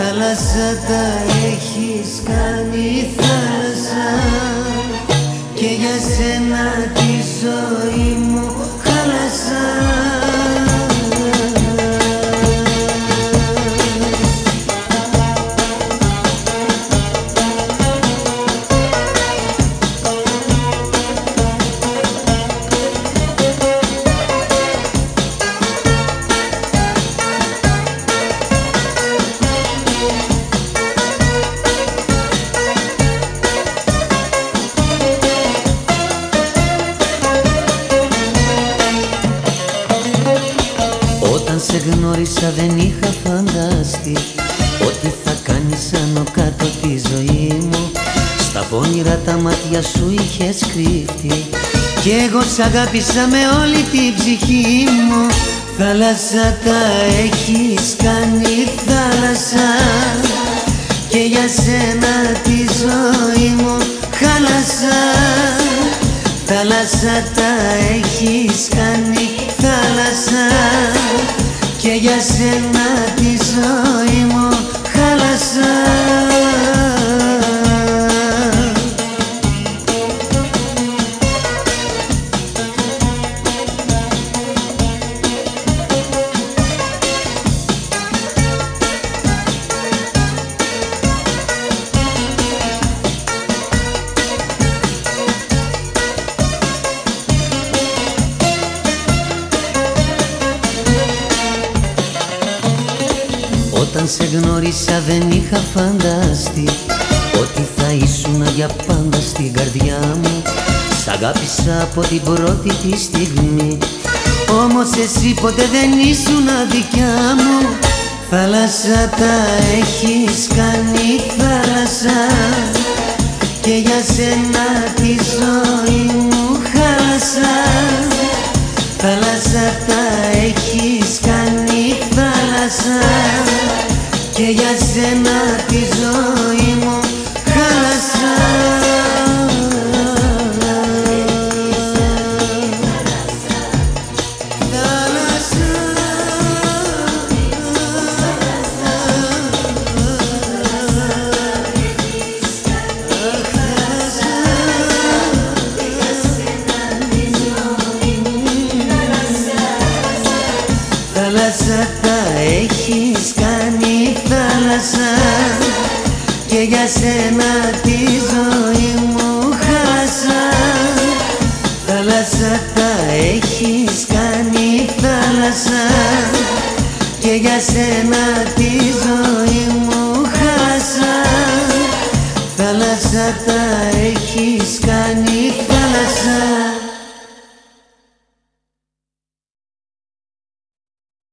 θάλασσα τα έχεις κάνει θάλασσα. Και για σένα Όταν σε γνώρισα δεν είχα φανταστεί Ότι θα κάνεις άνω κάτω τη ζωή μου. Στα πόνιρα τα μάτια σου είχες κρύφτει Κι εγώ σ' αγάπησα με όλη την ψυχή μου. Θάλασσα τα έχεις κάνει θάλασσα Και για σένα τη ζωή μου χάλασα Θάλασσα τα έχεις κάνει θάλασσα και για Όταν σε γνώρισα δεν είχα φανταστεί Ότι θα ήσουν για πάντα στην καρδιά μου. Σ' αγάπησα από την πρώτη τη στιγμή Όμως εσύ ποτέ δεν ήσουν δικιά μου. Θάλασσα τα έχεις κάνει θάλασσα Και για σένα και για σένα τη ζωή μου χάλασα Θάλασσα Θάλασσα τα έχεις κάνει θάλασσα και για σένα τη ζωή μου χάσα. Θάλασσα τα έχεις κάνει θάλασσα και για σένα τη ζωή μου χάσα. Θάλασσα τα έχεις κάνει θάλασσα